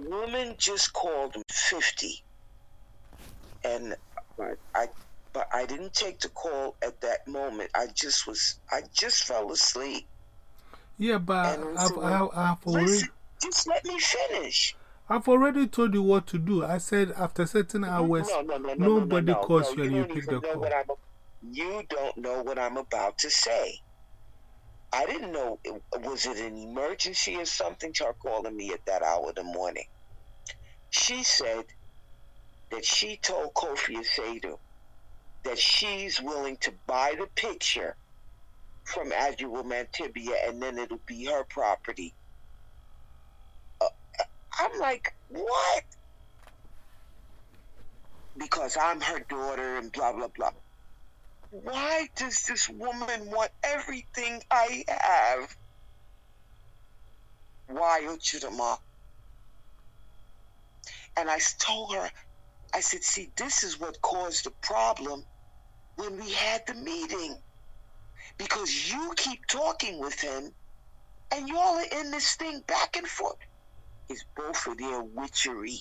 woman just called 50. And I but I didn't take the call at that moment. I just was, I just fell asleep. Yeah, but I've, I've, I've already. Listen, just let me finish. I've already told you what to do. I said after certain mm-hmm. hours, no, no, no, nobody calls you and you pick the call. You don't know what I'm about to say. I didn't know, was it an emergency or something? Her calling me at that hour of the morning. She said that she told Kofi Asadu that she's willing to buy the picture from Adjua Mantibia and then it'll be her property. Uh, I'm like, what? Because I'm her daughter and blah, blah, blah. Why does this woman want everything I have? Why, Uchidama? And I told her, I said, see, this is what caused the problem when we had the meeting. Because you keep talking with him and y'all are in this thing back and forth. It's both of their witchery.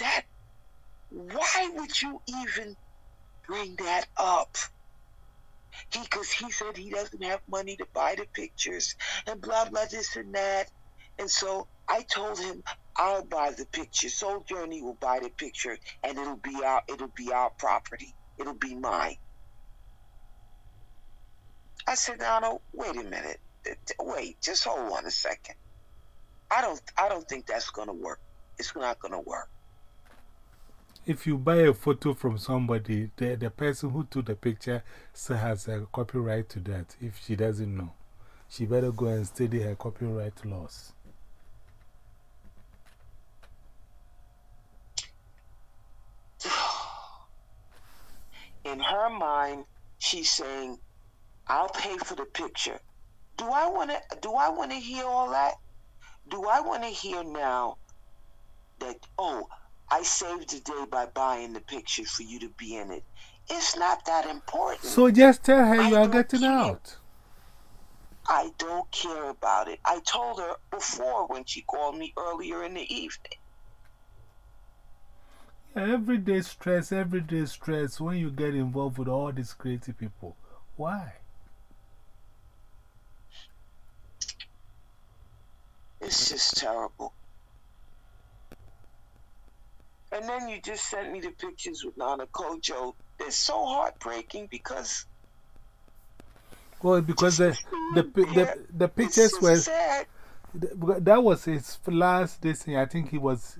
That, why would you even bring that up? Because he said he doesn't have money to buy the pictures and blah, blah, this and that. And so I told him I'll buy the picture. Soul Journey will buy the picture and it'll be our it'll be our property. It'll be mine. I said, Donald, wait a minute. Wait, just hold on a second. I don't I don't think that's gonna work. It's not gonna work. If you buy a photo from somebody, the, the person who took the picture still has a copyright to that if she doesn't know. She better go and study her copyright laws. in her mind, she's saying, I'll pay for the picture. Do I want to do I want to hear all that? Do I want to hear now that oh, I saved the day by buying the picture for you to be in it? It's not that important. So just tell her you are getting care. out. I don't care about it. I told her before when she called me earlier in the evening. Everyday stress, everyday stress when you get involved with all these crazy people. Why? It's just terrible. And then you just sent me the pictures with Nana Kojo. They're so heartbreaking because. Well, because the, the, the, the, pictures were. That was his last day. saying, I think he was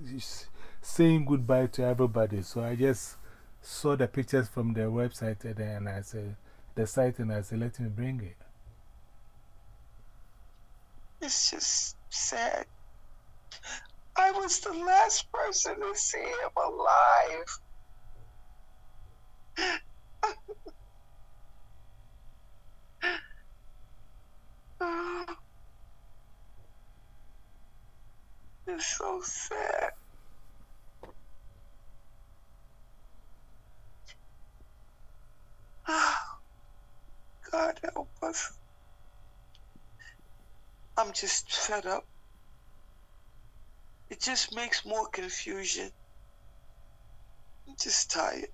saying goodbye to everybody. So I just saw the pictures from the website and I said, the site, and I said, let me bring it. It's just sad. I was the last person to see him alive. it's so sad. God help us. I'm just fed up. It just makes more confusion. I'm just tired.